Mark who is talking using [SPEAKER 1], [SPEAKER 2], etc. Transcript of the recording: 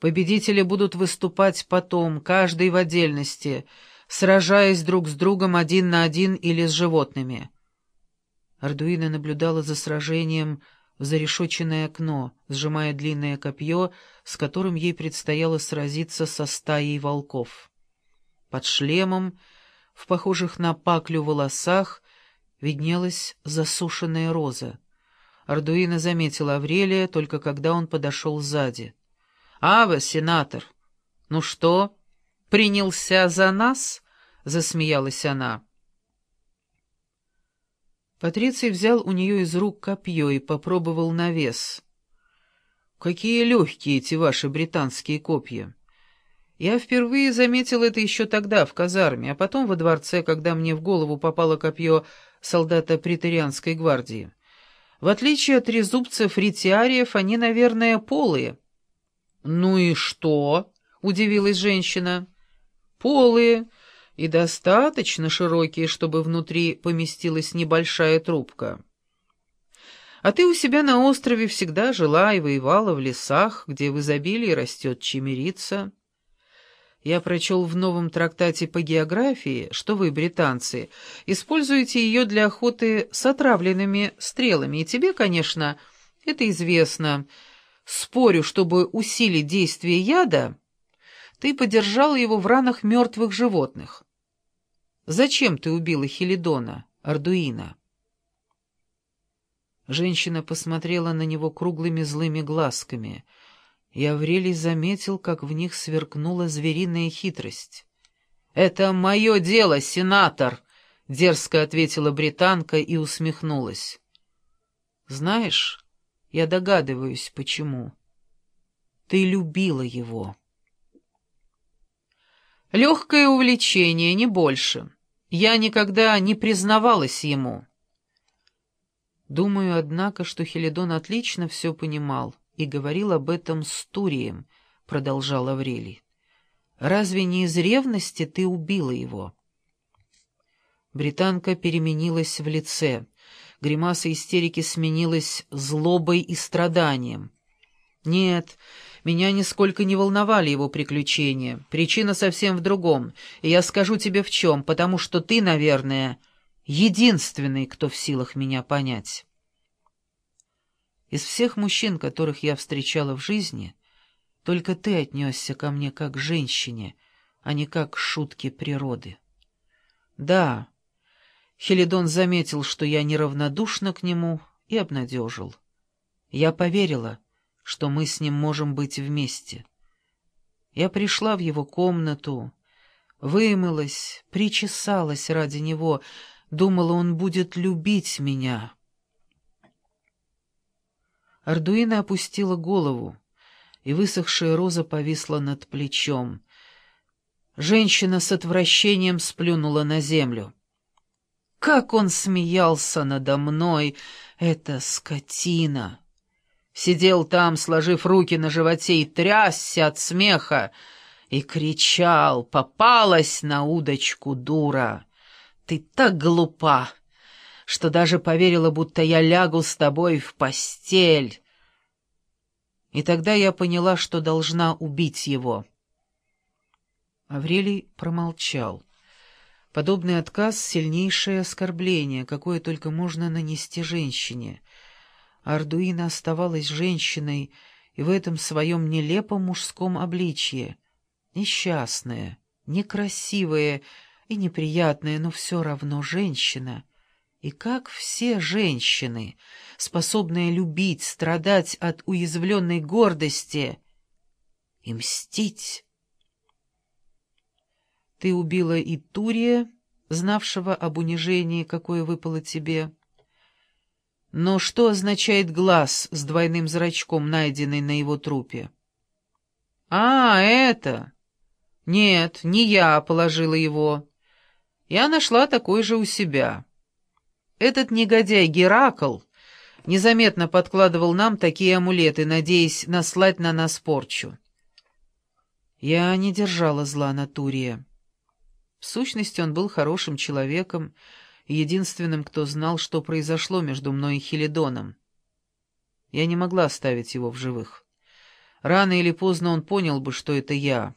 [SPEAKER 1] Победители будут выступать потом, каждый в отдельности, сражаясь друг с другом один на один или с животными. Ардуина наблюдала за сражением в зарешоченное окно, сжимая длинное копье, с которым ей предстояло сразиться со стаей волков. Под шлемом, в похожих на паклю волосах, виднелась засушенная роза. Ардуина заметила Аврелия, только когда он подошел сзади. — Ава, сенатор! Ну что, принялся за нас? — засмеялась она. Патриций взял у нее из рук копье и попробовал на вес. «Какие легкие эти ваши британские копья!» Я впервые заметил это еще тогда, в казарме, а потом во дворце, когда мне в голову попало копье солдата претерианской гвардии. В отличие от трезубцев-ретиариев, они, наверное, полые. «Ну и что?» — удивилась женщина. «Полые и достаточно широкие, чтобы внутри поместилась небольшая трубка. А ты у себя на острове всегда жила и воевала в лесах, где в изобилии растет чемерица». Я прочел в новом трактате по географии, что вы, британцы, используете ее для охоты с отравленными стрелами, и тебе, конечно, это известно. Спорю, чтобы усилить действие яда, ты подержал его в ранах мертвых животных. Зачем ты убила Хелидона, Ардуина? Женщина посмотрела на него круглыми злыми глазками — и Аврелий заметил, как в них сверкнула звериная хитрость. «Это мое дело, сенатор!» — дерзко ответила британка и усмехнулась. «Знаешь, я догадываюсь, почему. Ты любила его». «Легкое увлечение, не больше. Я никогда не признавалась ему». Думаю, однако, что Хелидон отлично все понимал и говорил об этом с Турием, — продолжал Аврелий. «Разве не из ревности ты убила его?» Британка переменилась в лице. Гримаса истерики сменилась злобой и страданием. «Нет, меня нисколько не волновали его приключения. Причина совсем в другом, и я скажу тебе в чем, потому что ты, наверное, единственный, кто в силах меня понять». Из всех мужчин, которых я встречала в жизни, только ты отнесся ко мне как к женщине, а не как к шутке природы. Да, Хелидон заметил, что я неравнодушна к нему, и обнадежил. Я поверила, что мы с ним можем быть вместе. Я пришла в его комнату, вымылась, причесалась ради него, думала, он будет любить меня». Ардуина опустила голову, и высохшая роза повисла над плечом. Женщина с отвращением сплюнула на землю. Как он смеялся надо мной, эта скотина! Сидел там, сложив руки на животе, и трясся от смеха, и кричал «Попалась на удочку, дура! Ты так глупа!» что даже поверила, будто я лягу с тобой в постель. И тогда я поняла, что должна убить его. Аврелий промолчал. Подобный отказ — сильнейшее оскорбление, какое только можно нанести женщине. Ардуина оставалась женщиной и в этом своем нелепом мужском обличье. Несчастная, некрасивая и неприятная, но все равно женщина — и как все женщины, способные любить, страдать от уязвленной гордости и мстить. Ты убила и Турия, знавшего об унижении, какое выпало тебе. Но что означает глаз с двойным зрачком, найденный на его трупе? А, это... Нет, не я положила его. Я нашла такой же у себя. Этот негодяй Геракл незаметно подкладывал нам такие амулеты, надеясь наслать на нас порчу. Я не держала зла на Турия. В сущности, он был хорошим человеком, единственным, кто знал, что произошло между мной и Хелидоном. Я не могла оставить его в живых. Рано или поздно он понял бы, что это я.